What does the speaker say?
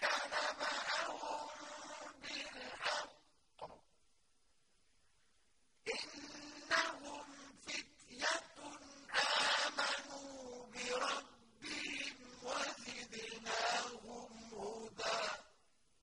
كَذَبَ